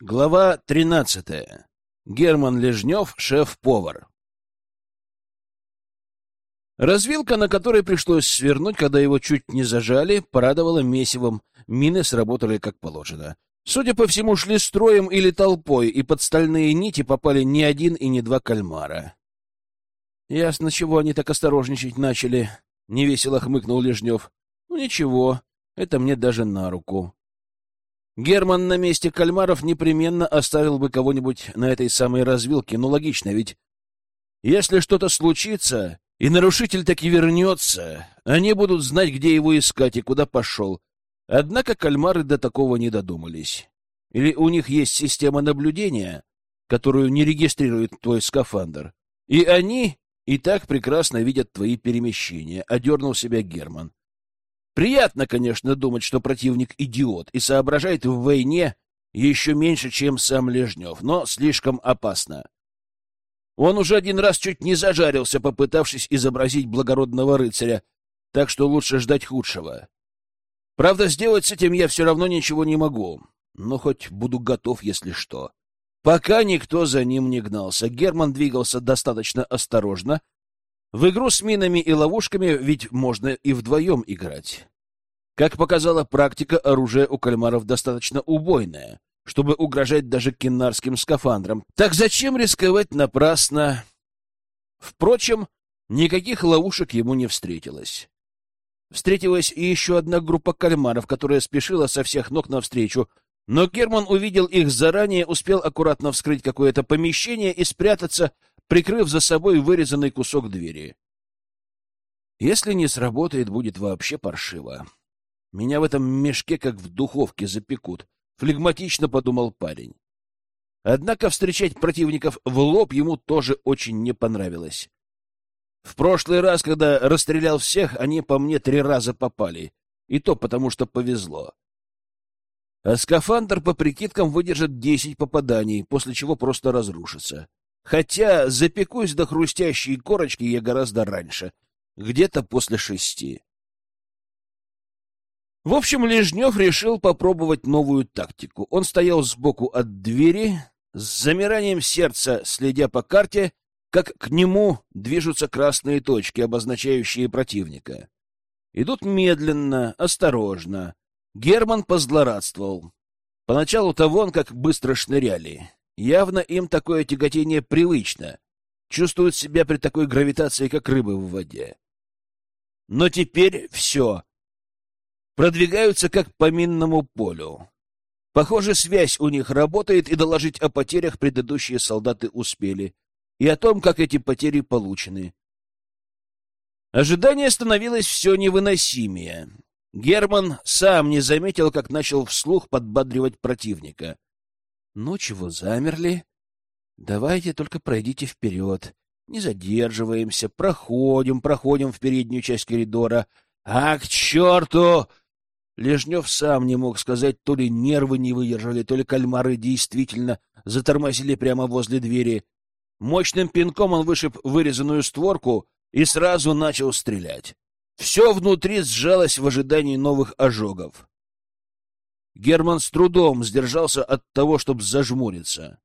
Глава 13. Герман Лежнев, шеф-повар. Развилка, на которой пришлось свернуть, когда его чуть не зажали, порадовала месивом. Мины сработали как положено. Судя по всему, шли строем или толпой, и под стальные нити попали не один и не два кальмара. Ясно, чего они так осторожничать начали. Невесело хмыкнул Лежнев. Ну ничего, это мне даже на руку. Герман на месте кальмаров непременно оставил бы кого-нибудь на этой самой развилке. Ну, логично, ведь если что-то случится, и нарушитель таки вернется, они будут знать, где его искать и куда пошел. Однако кальмары до такого не додумались. Или у них есть система наблюдения, которую не регистрирует твой скафандр, и они и так прекрасно видят твои перемещения, — одернул себя Герман. Приятно, конечно, думать, что противник идиот и соображает в войне еще меньше, чем сам Лежнев, но слишком опасно. Он уже один раз чуть не зажарился, попытавшись изобразить благородного рыцаря, так что лучше ждать худшего. Правда, сделать с этим я все равно ничего не могу, но хоть буду готов, если что. Пока никто за ним не гнался, Герман двигался достаточно осторожно, в игру с минами и ловушками ведь можно и вдвоем играть. Как показала практика, оружие у кальмаров достаточно убойное, чтобы угрожать даже киннарским скафандрам. Так зачем рисковать напрасно? Впрочем, никаких ловушек ему не встретилось. Встретилась и еще одна группа кальмаров, которая спешила со всех ног навстречу, но Герман увидел их заранее, успел аккуратно вскрыть какое-то помещение и спрятаться, прикрыв за собой вырезанный кусок двери. Если не сработает, будет вообще паршиво. Меня в этом мешке как в духовке запекут, флегматично подумал парень. Однако встречать противников в лоб ему тоже очень не понравилось. В прошлый раз, когда расстрелял всех, они по мне три раза попали, и то потому, что повезло. А скафандр по прикидкам выдержит десять попаданий, после чего просто разрушится. Хотя запекусь до хрустящей корочки я гораздо раньше, где-то после шести. В общем, Лежнев решил попробовать новую тактику. Он стоял сбоку от двери, с замиранием сердца, следя по карте, как к нему движутся красные точки, обозначающие противника. Идут медленно, осторожно. Герман позлорадствовал. Поначалу-то вон как быстро шныряли. Явно им такое тяготение привычно. Чувствуют себя при такой гравитации, как рыбы в воде. Но теперь все. Продвигаются как по минному полю. Похоже, связь у них работает, и доложить о потерях предыдущие солдаты успели. И о том, как эти потери получены. Ожидание становилось все невыносимее. Герман сам не заметил, как начал вслух подбадривать противника — ну чего замерли? Давайте только пройдите вперед. Не задерживаемся, проходим, проходим в переднюю часть коридора. А к черту! Лежнев сам не мог сказать, то ли нервы не выдержали, то ли кальмары действительно затормозили прямо возле двери. Мощным пинком он вышиб вырезанную створку и сразу начал стрелять. Все внутри сжалось в ожидании новых ожогов. Герман с трудом сдержался от того, чтобы зажмуриться.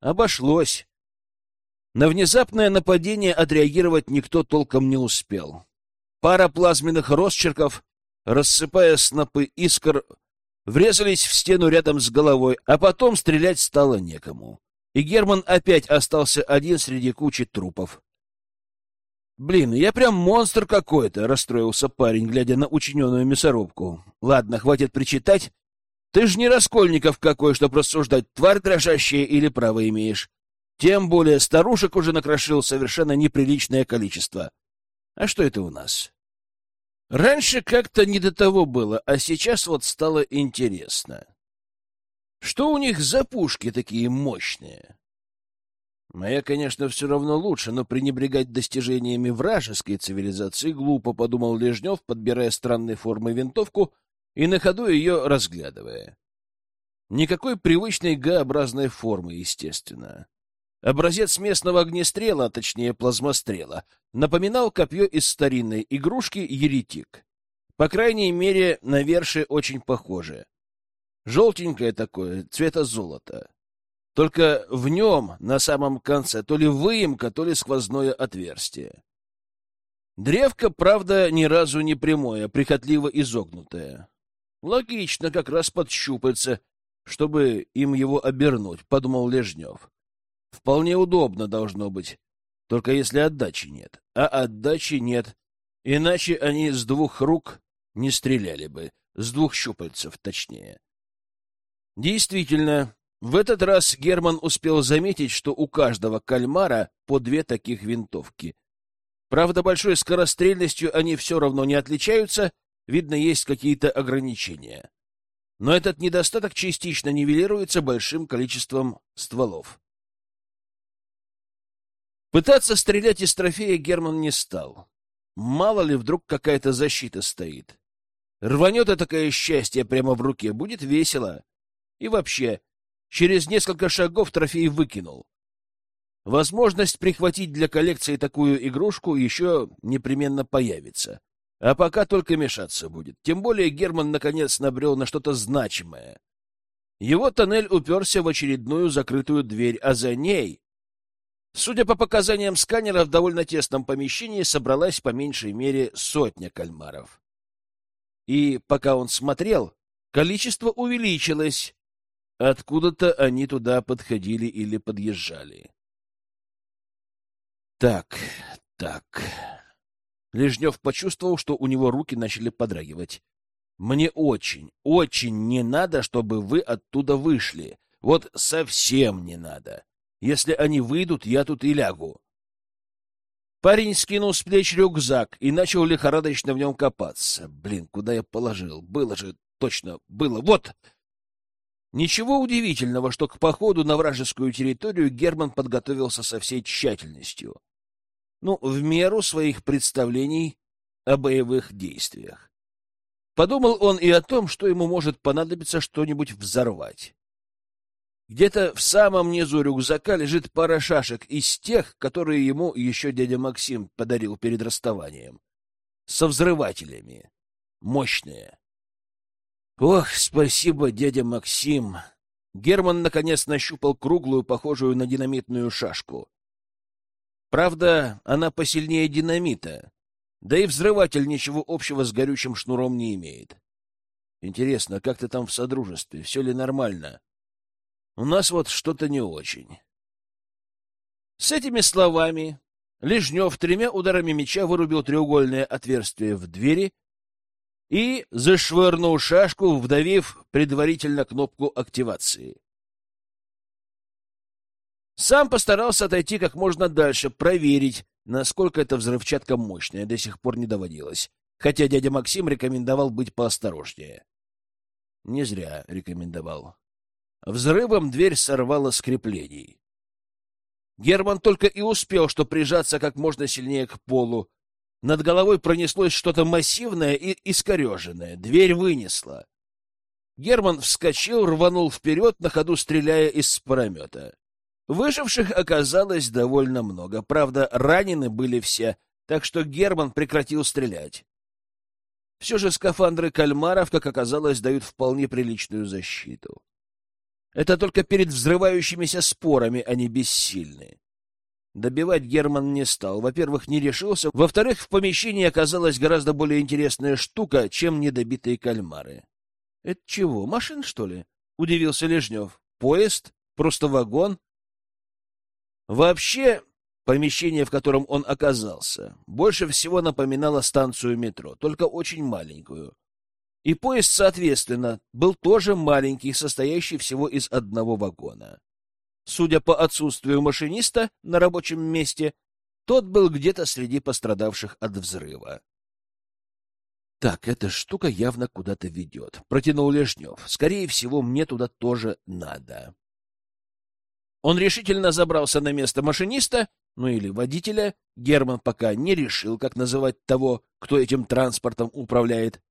Обошлось. На внезапное нападение отреагировать никто толком не успел. Пара плазменных росчерков, рассыпая снопы искр, врезались в стену рядом с головой, а потом стрелять стало некому. И Герман опять остался один среди кучи трупов. «Блин, я прям монстр какой-то!» — расстроился парень, глядя на учиненную мясорубку. «Ладно, хватит причитать. Ты ж не Раскольников какой, чтоб рассуждать, тварь дрожащая или право имеешь. Тем более старушек уже накрошил совершенно неприличное количество. А что это у нас? Раньше как-то не до того было, а сейчас вот стало интересно. Что у них за пушки такие мощные? Моя, конечно, все равно лучше, но пренебрегать достижениями вражеской цивилизации глупо, подумал Лежнев, подбирая странной формы винтовку — и на ходу ее разглядывая. Никакой привычной Г-образной формы, естественно. Образец местного огнестрела, а точнее плазмострела, напоминал копье из старинной игрушки «Еретик». По крайней мере, на верши очень похоже. Желтенькое такое, цвета золота. Только в нем на самом конце то ли выемка, то ли сквозное отверстие. Древко, правда, ни разу не прямое, прихотливо изогнутое. Логично, как раз подщупается, чтобы им его обернуть, — подумал Лежнев. Вполне удобно должно быть, только если отдачи нет. А отдачи нет, иначе они с двух рук не стреляли бы, с двух щупальцев точнее. Действительно, в этот раз Герман успел заметить, что у каждого кальмара по две таких винтовки. Правда, большой скорострельностью они все равно не отличаются, видно, есть какие-то ограничения. Но этот недостаток частично нивелируется большим количеством стволов. Пытаться стрелять из трофея Герман не стал. Мало ли, вдруг какая-то защита стоит. Рванет такое счастье прямо в руке, будет весело. И вообще, Через несколько шагов трофей выкинул. Возможность прихватить для коллекции такую игрушку еще непременно появится. А пока только мешаться будет. Тем более Герман наконец набрел на что-то значимое. Его тоннель уперся в очередную закрытую дверь, а за ней, судя по показаниям сканера, в довольно тесном помещении собралась по меньшей мере сотня кальмаров. И пока он смотрел, количество увеличилось, Откуда-то они туда подходили или подъезжали. Так, так. Лежнев почувствовал, что у него руки начали подрагивать. Мне очень, очень не надо, чтобы вы оттуда вышли. Вот совсем не надо. Если они выйдут, я тут и лягу. Парень скинул с плеч рюкзак и начал лихорадочно в нем копаться. Блин, куда я положил? Было же, точно, было. Вот! Ничего удивительного, что к походу на вражескую территорию Герман подготовился со всей тщательностью. Ну, в меру своих представлений о боевых действиях. Подумал он и о том, что ему может понадобиться что-нибудь взорвать. Где-то в самом низу рюкзака лежит пара шашек из тех, которые ему еще дядя Максим подарил перед расставанием. Со взрывателями. Мощные. Ох, спасибо, дядя Максим. Герман наконец нащупал круглую, похожую на динамитную шашку. Правда, она посильнее динамита, да и взрыватель ничего общего с горючим шнуром не имеет. Интересно, как ты там в содружестве? Все ли нормально? У нас вот что-то не очень. С этими словами Лежнев тремя ударами меча вырубил треугольное отверстие в двери и зашвырнул шашку, вдавив предварительно кнопку активации. Сам постарался отойти как можно дальше, проверить, насколько эта взрывчатка мощная, до сих пор не доводилось, хотя дядя Максим рекомендовал быть поосторожнее. Не зря рекомендовал. Взрывом дверь сорвала с. Герман только и успел, что прижаться как можно сильнее к полу, над головой пронеслось что-то массивное и искореженное. Дверь вынесла. Герман вскочил, рванул вперед, на ходу стреляя из паромета. Выживших оказалось довольно много. Правда, ранены были все, так что Герман прекратил стрелять. Все же скафандры кальмаров, как оказалось, дают вполне приличную защиту. Это только перед взрывающимися спорами они бессильны. Добивать Герман не стал. Во-первых, не решился. Во-вторых, в помещении оказалась гораздо более интересная штука, чем недобитые кальмары. — Это чего, машин, что ли? — удивился Лежнев. — Поезд? Просто вагон? Вообще, помещение, в котором он оказался, больше всего напоминало станцию метро, только очень маленькую. И поезд, соответственно, был тоже маленький, состоящий всего из одного вагона. Судя по отсутствию машиниста на рабочем месте, тот был где-то среди пострадавших от взрыва. Так, эта штука явно куда-то ведет, протянул Лежнев. Скорее всего, мне туда тоже надо. Он решительно забрался на место машиниста, ну или водителя. Герман пока не решил, как называть того, кто этим транспортом управляет.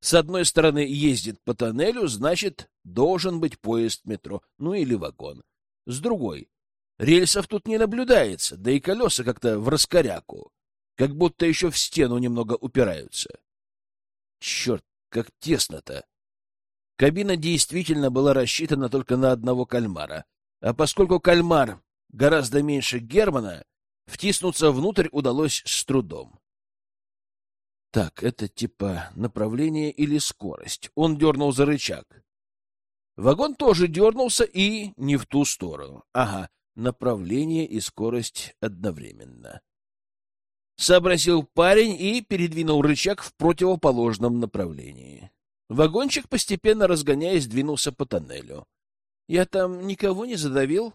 С одной стороны, ездит по тоннелю, значит, должен быть поезд метро, ну или вагон с другой. Рельсов тут не наблюдается, да и колеса как-то в раскоряку, как будто еще в стену немного упираются. Черт, как тесно-то! Кабина действительно была рассчитана только на одного кальмара, а поскольку кальмар гораздо меньше Германа, втиснуться внутрь удалось с трудом. Так, это типа направление или скорость. Он дернул за рычаг. Вагон тоже дернулся и не в ту сторону. Ага, направление и скорость одновременно. Сообразил парень и передвинул рычаг в противоположном направлении. Вагончик, постепенно разгоняясь, двинулся по тоннелю. «Я там никого не задавил?»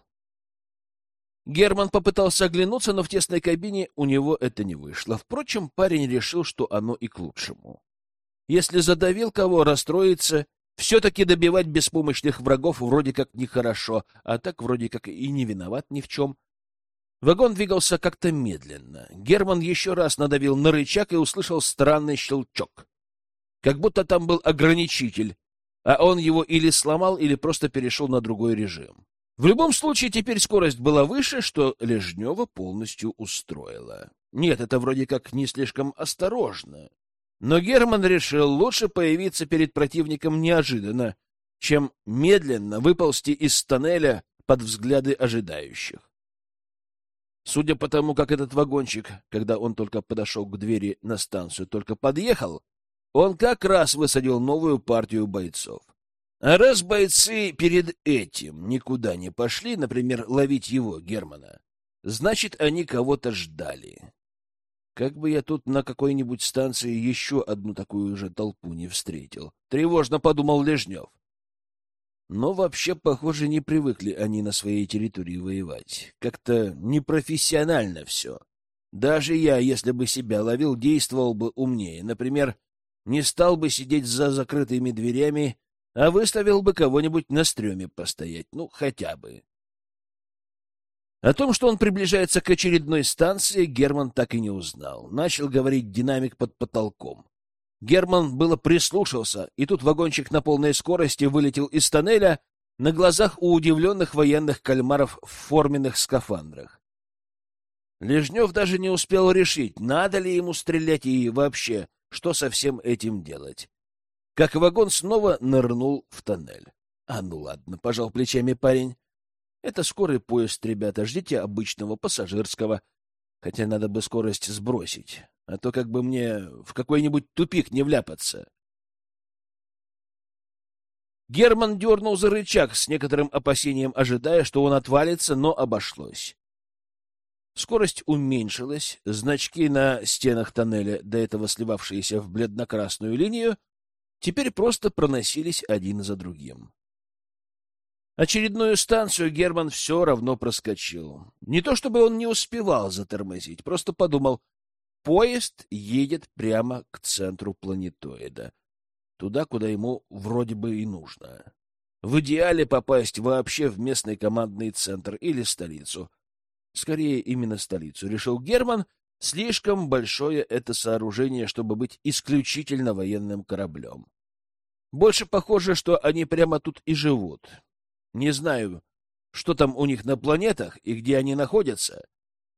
Герман попытался оглянуться, но в тесной кабине у него это не вышло. Впрочем, парень решил, что оно и к лучшему. Если задавил кого, расстроиться, все-таки добивать беспомощных врагов вроде как нехорошо, а так вроде как и не виноват ни в чем. Вагон двигался как-то медленно. Герман еще раз надавил на рычаг и услышал странный щелчок. Как будто там был ограничитель, а он его или сломал, или просто перешел на другой режим. В любом случае, теперь скорость была выше, что Лежнева полностью устроила. Нет, это вроде как не слишком осторожно. Но Герман решил лучше появиться перед противником неожиданно, чем медленно выползти из тоннеля под взгляды ожидающих. Судя по тому, как этот вагончик, когда он только подошел к двери на станцию, только подъехал, он как раз высадил новую партию бойцов. А раз бойцы перед этим никуда не пошли, например, ловить его, Германа, значит, они кого-то ждали. Как бы я тут на какой-нибудь станции еще одну такую же толпу не встретил, тревожно подумал Лежнев. Но вообще, похоже, не привыкли они на своей территории воевать. Как-то непрофессионально все. Даже я, если бы себя ловил, действовал бы умнее. Например, не стал бы сидеть за закрытыми дверями а выставил бы кого-нибудь на стреме постоять, ну, хотя бы. О том, что он приближается к очередной станции, Герман так и не узнал. Начал говорить динамик под потолком. Герман было прислушался, и тут вагончик на полной скорости вылетел из тоннеля на глазах у удивленных военных кальмаров в форменных скафандрах. Лежнев даже не успел решить, надо ли ему стрелять и вообще, что со всем этим делать как вагон снова нырнул в тоннель. А ну ладно, пожал плечами парень. Это скорый поезд, ребята, ждите обычного пассажирского. Хотя надо бы скорость сбросить, а то как бы мне в какой-нибудь тупик не вляпаться. Герман дернул за рычаг с некоторым опасением, ожидая, что он отвалится, но обошлось. Скорость уменьшилась, значки на стенах тоннеля, до этого сливавшиеся в бледно-красную линию, теперь просто проносились один за другим. Очередную станцию Герман все равно проскочил. Не то чтобы он не успевал затормозить, просто подумал, поезд едет прямо к центру планетоида, туда, куда ему вроде бы и нужно. В идеале попасть вообще в местный командный центр или столицу. Скорее, именно столицу, решил Герман. Слишком большое это сооружение, чтобы быть исключительно военным кораблем. Больше похоже, что они прямо тут и живут. Не знаю, что там у них на планетах и где они находятся,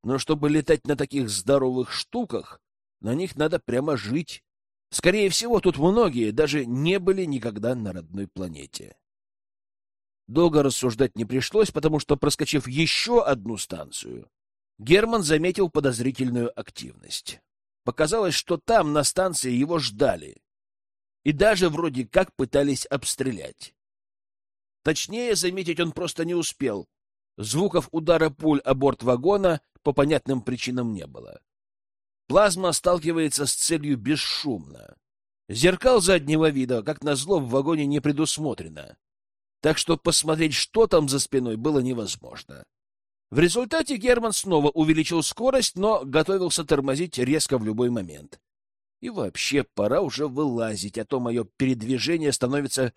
но чтобы летать на таких здоровых штуках, на них надо прямо жить. Скорее всего, тут многие даже не были никогда на родной планете. Долго рассуждать не пришлось, потому что, проскочив еще одну станцию, Герман заметил подозрительную активность. Показалось, что там, на станции, его ждали и даже вроде как пытались обстрелять. Точнее, заметить он просто не успел. Звуков удара пуль о борт вагона по понятным причинам не было. Плазма сталкивается с целью бесшумно. Зеркал заднего вида, как назло, в вагоне не предусмотрено. Так что посмотреть, что там за спиной, было невозможно. В результате Герман снова увеличил скорость, но готовился тормозить резко в любой момент. И вообще, пора уже вылазить, а то мое передвижение становится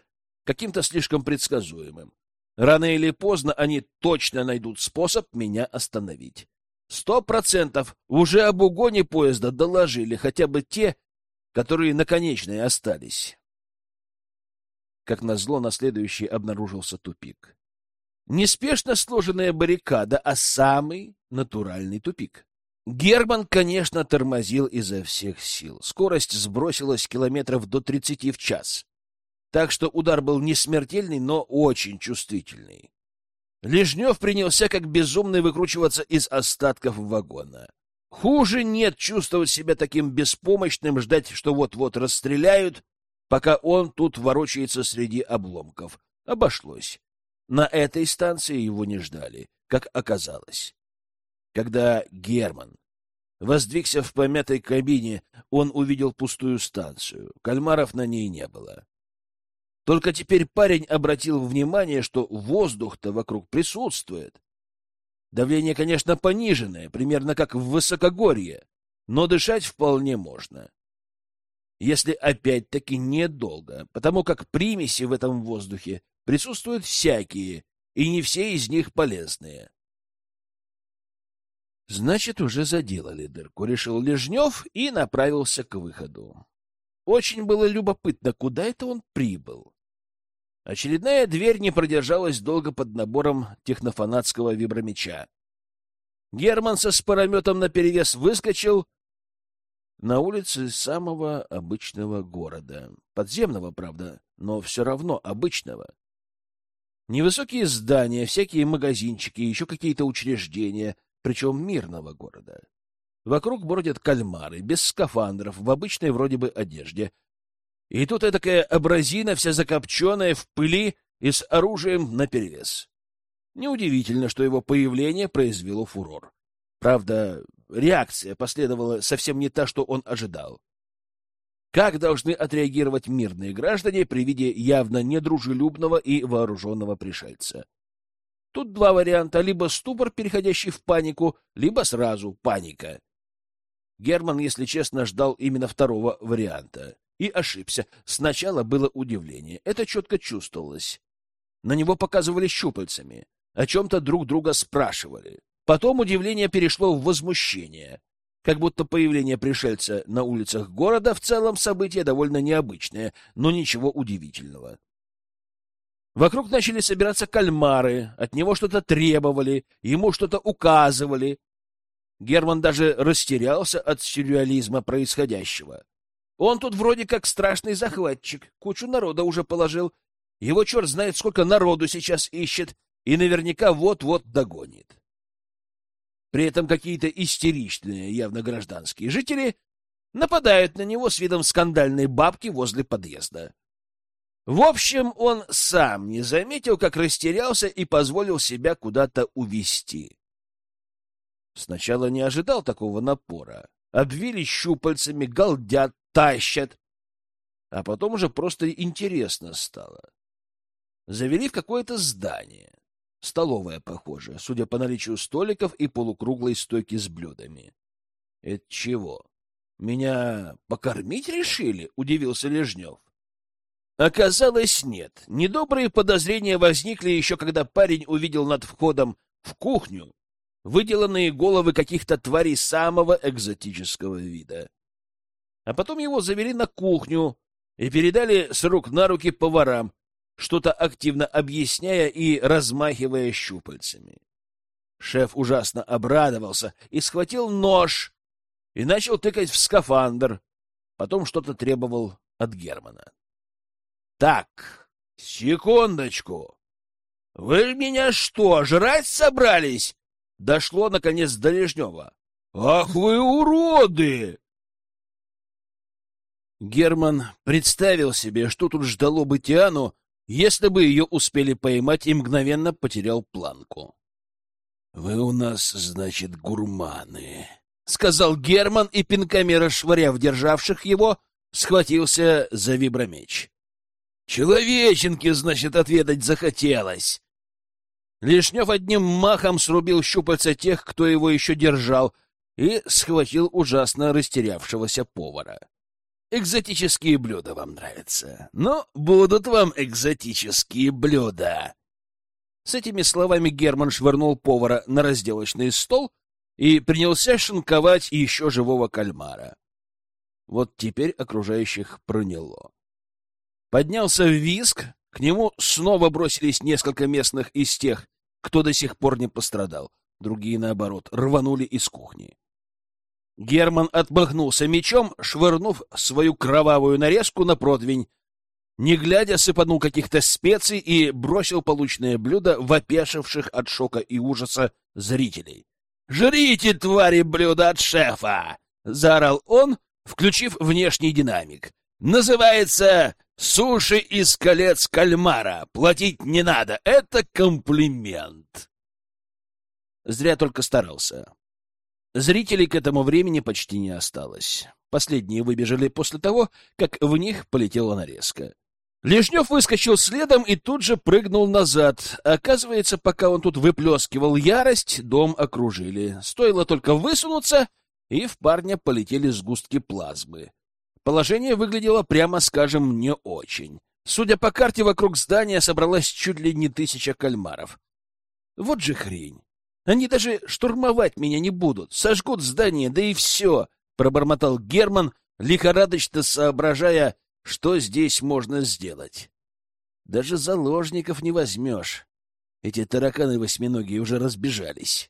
каким-то слишком предсказуемым. Рано или поздно они точно найдут способ меня остановить. Сто процентов уже об угоне поезда доложили хотя бы те, которые на конечной остались. Как назло, на следующий обнаружился тупик. Неспешно сложенная баррикада, а самый натуральный тупик. Герман, конечно, тормозил изо всех сил. Скорость сбросилась километров до тридцати в час. так что удар был не смертельный, но очень чувствительный. Лежнев принялся как безумный выкручиваться из остатков вагона. Хуже нет чувствовать себя таким беспомощным, ждать, что вот-вот расстреляют, пока он тут ворочается среди обломков. Обошлось. На этой станции его не ждали, как оказалось. Когда Герман воздвигся в помятой кабине, он увидел пустую станцию. Кальмаров на ней не было. Только теперь парень обратил внимание, что воздух-то вокруг присутствует. Давление, конечно, пониженное, примерно как в высокогорье, но дышать вполне можно. Если опять-таки недолго, потому как примеси в этом воздухе присутствуют всякие, и не все из них полезные. Значит, уже заделали дырку, решил Лежнев и направился к выходу. Очень было любопытно, куда это он прибыл. Очередная дверь не продержалась долго под набором технофанатского вибромеча. Герман со спорометом наперевес выскочил на улице самого обычного города. Подземного, правда, но все равно обычного. Невысокие здания, всякие магазинчики, еще какие-то учреждения, причем мирного города. Вокруг бродят кальмары, без скафандров, в обычной вроде бы одежде, и тут такая абразина, вся закопченная в пыли и с оружием наперевес. Неудивительно, что его появление произвело фурор. Правда, реакция последовала совсем не та, что он ожидал. Как должны отреагировать мирные граждане при виде явно недружелюбного и вооруженного пришельца? Тут два варианта — либо ступор, переходящий в панику, либо сразу паника. Герман, если честно, ждал именно второго варианта. И ошибся. Сначала было удивление. Это четко чувствовалось. На него показывали щупальцами. О чем-то друг друга спрашивали. Потом удивление перешло в возмущение. Как будто появление пришельца на улицах города в целом событие довольно необычное, но ничего удивительного. Вокруг начали собираться кальмары, от него что-то требовали, ему что-то указывали. Герман даже растерялся от сюрреализма происходящего. Он тут вроде как страшный захватчик, кучу народа уже положил. Его черт знает, сколько народу сейчас ищет, и наверняка вот-вот догонит. При этом какие-то истеричные, явно гражданские жители нападают на него с видом скандальной бабки возле подъезда. В общем, он сам не заметил, как растерялся и позволил себя куда-то увести. Сначала не ожидал такого напора. Обвили щупальцами, галдят, тащат. А потом уже просто интересно стало. Завели в какое-то здание. Столовая, похоже, судя по наличию столиков и полукруглой стойки с блюдами. — Это чего? Меня покормить решили? — удивился Лежнев. Оказалось, нет. Недобрые подозрения возникли еще, когда парень увидел над входом в кухню выделанные головы каких-то тварей самого экзотического вида. А потом его завели на кухню и передали с рук на руки поварам, что-то активно объясняя и размахивая щупальцами. Шеф ужасно обрадовался и схватил нож и начал тыкать в скафандр. Потом что-то требовал от Германа. — Так, секундочку. Вы меня что, жрать собрались? Дошло, наконец, до Лежнева. — Ах вы уроды! Герман представил себе, что тут ждало бы Тиану, если бы ее успели поймать, и мгновенно потерял планку. — Вы у нас, значит, гурманы, — сказал Герман, и пинками расшвыряв державших его, схватился за вибромеч. — Человеченки, значит, отведать захотелось. Лишнев одним махом срубил щупальца тех, кто его еще держал, и схватил ужасно растерявшегося повара. Экзотические блюда вам нравятся. Но будут вам экзотические блюда. С этими словами Герман швырнул повара на разделочный стол и принялся шинковать еще живого кальмара. Вот теперь окружающих проняло. Поднялся виск, к нему снова бросились несколько местных из тех, кто до сих пор не пострадал. Другие, наоборот, рванули из кухни. Герман отмахнулся мечом, швырнув свою кровавую нарезку на противень. не глядя, сыпанул каких-то специй и бросил полученное блюдо в опешивших от шока и ужаса зрителей. «Жрите, твари, блюдо от шефа!» — заорал он, включив внешний динамик. «Называется «Суши из колец кальмара». Платить не надо. Это комплимент!» Зря только старался. Зрителей к этому времени почти не осталось. Последние выбежали после того, как в них полетела нарезка. Лежнев выскочил следом и тут же прыгнул назад. Оказывается, пока он тут выплескивал ярость, дом окружили. Стоило только высунуться, и в парня полетели сгустки плазмы. Положение выглядело, прямо скажем, не очень. Судя по карте, вокруг здания собралась чуть ли не тысяча кальмаров. Вот же хрень. Они даже штурмовать меня не будут, сожгут здание, да и все, — пробормотал Герман, лихорадочно соображая, что здесь можно сделать? Даже заложников не возьмешь. Эти тараканы восьминогие уже разбежались.